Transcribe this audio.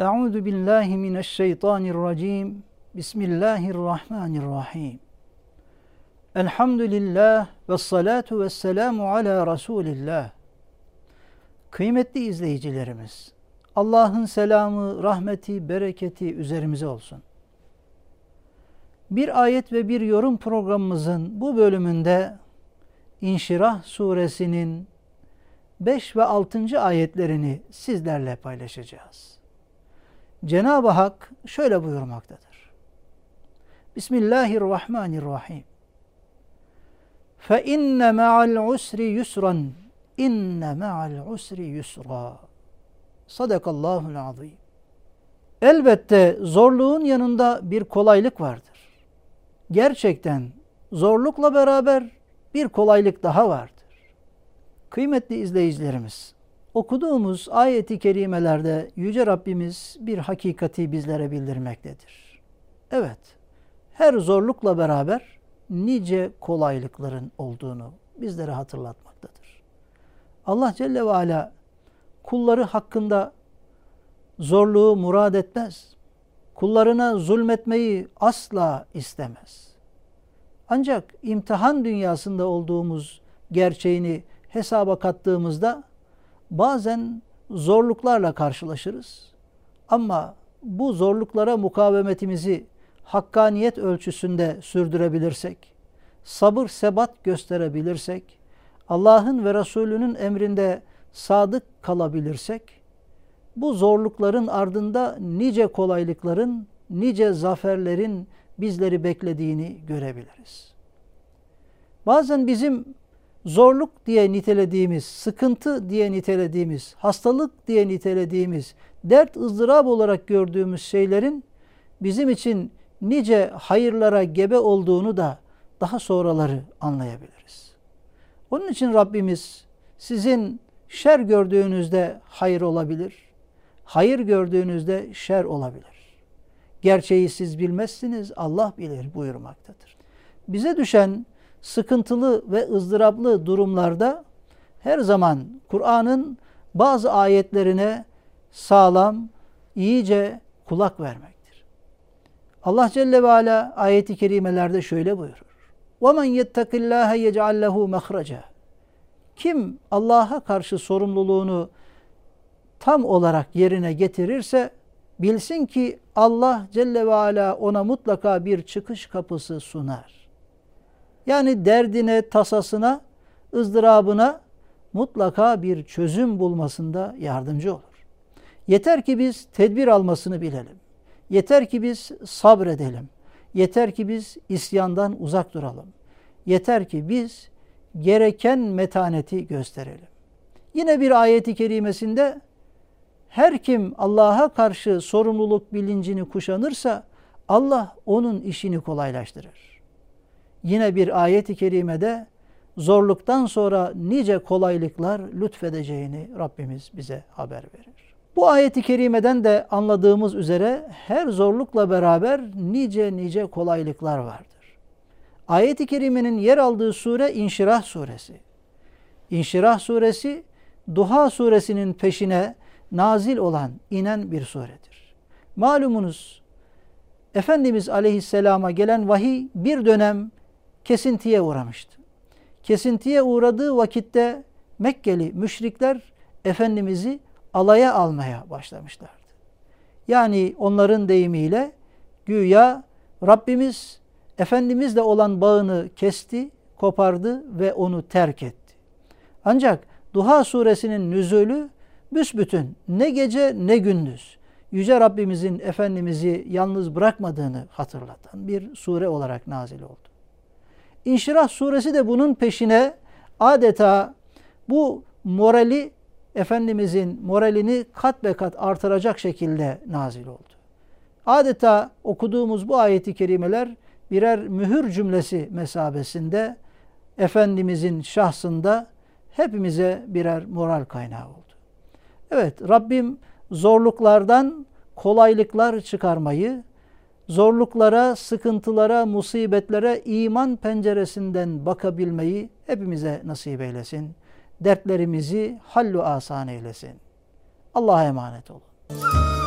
Euzu billahi mineşşeytanirracim. Bismillahirrahmanirrahim. Elhamdülillah ve salatu ve selamu ala Resulillah. Kıymetli izleyicilerimiz, Allah'ın selamı, rahmeti, bereketi üzerimize olsun. Bir ayet ve bir yorum programımızın bu bölümünde İnşirah suresinin 5 ve 6. ayetlerini sizlerle paylaşacağız. Cenab-ı Hak şöyle buyurmaktadır. Bismillahirrahmanirrahim. Fe inne ma'al usri yusran inne ma'al usri yusra. Sadakallahul azim. Elbette zorluğun yanında bir kolaylık vardır. Gerçekten zorlukla beraber bir kolaylık daha vardır. Kıymetli izleyicilerimiz, okuduğumuz ayeti kerimelerde Yüce Rabbimiz bir hakikati bizlere bildirmektedir. Evet, her zorlukla beraber nice kolaylıkların olduğunu bizlere hatırlatmaktadır. Allah Celle ve Ala kulları hakkında zorluğu murad etmez. Kullarına zulmetmeyi asla istemez. Ancak imtihan dünyasında olduğumuz gerçeğini hesaba kattığımızda bazen zorluklarla karşılaşırız. Ama bu zorluklara mukavemetimizi hakkaniyet ölçüsünde sürdürebilirsek, sabır sebat gösterebilirsek, Allah'ın ve Resulünün emrinde sadık kalabilirsek, bu zorlukların ardında nice kolaylıkların, nice zaferlerin bizleri beklediğini görebiliriz. Bazen bizim zorluk diye nitelediğimiz, sıkıntı diye nitelediğimiz, hastalık diye nitelediğimiz, dert ızdırap olarak gördüğümüz şeylerin bizim için nice hayırlara gebe olduğunu da daha sonraları anlayabiliriz. Onun için Rabbimiz sizin şer gördüğünüzde hayır olabilir, hayır gördüğünüzde şer olabilir. Gerçeği siz bilmezsiniz, Allah bilir buyurmaktadır. Bize düşen sıkıntılı ve ızdıraplı durumlarda her zaman Kur'an'ın bazı ayetlerine sağlam, iyice kulak vermektir. Allah Celle ve Ala ayeti kerimelerde şöyle buyurur. وَمَنْ يَتَّقِ اللّٰهَ يَجْعَلْ لَهُ مَخْرَجًا Kim Allah'a karşı sorumluluğunu tam olarak yerine getirirse bilsin ki Allah Celle ve Ala ona mutlaka bir çıkış kapısı sunar. Yani derdine, tasasına, ızdırabına mutlaka bir çözüm bulmasında yardımcı olur. Yeter ki biz tedbir almasını bilelim. Yeter ki biz sabredelim. Yeter ki biz isyandan uzak duralım. Yeter ki biz gereken metaneti gösterelim. Yine bir ayeti kerimesinde her kim Allah'a karşı sorumluluk bilincini kuşanırsa Allah onun işini kolaylaştırır. Yine bir ayet-i kerimede zorluktan sonra nice kolaylıklar lütfedeceğini Rabbimiz bize haber verir. Bu ayeti kerimeden de anladığımız üzere her zorlukla beraber nice nice kolaylıklar vardır. Ayet-i kerimenin yer aldığı sure İnşirah suresi. İnşirah suresi Duha suresinin peşine nazil olan, inen bir suredir. Malumunuz Efendimiz Aleyhisselam'a gelen vahiy bir dönem kesintiye uğramıştı. Kesintiye uğradığı vakitte Mekkeli müşrikler Efendimiz'i alaya almaya başlamışlardı. Yani onların deyimiyle güya Rabbimiz Efendimizle olan bağını kesti, kopardı ve onu terk etti. Ancak Duha suresinin nüzulü büsbütün ne gece ne gündüz Yüce Rabbimizin Efendimiz'i yalnız bırakmadığını hatırlatan bir sure olarak nazil oldu. İnşirah suresi de bunun peşine adeta bu morali Efendimizin moralini kat be kat artıracak şekilde nazil oldu. Adeta okuduğumuz bu ayeti kerimeler birer mühür cümlesi mesabesinde Efendimizin şahsında hepimize birer moral kaynağı oldu. Evet Rabbim zorluklardan kolaylıklar çıkarmayı, zorluklara, sıkıntılara, musibetlere iman penceresinden bakabilmeyi hepimize nasip eylesin. Dertlerimizi hallu asan eylesin. Allah'a emanet olun.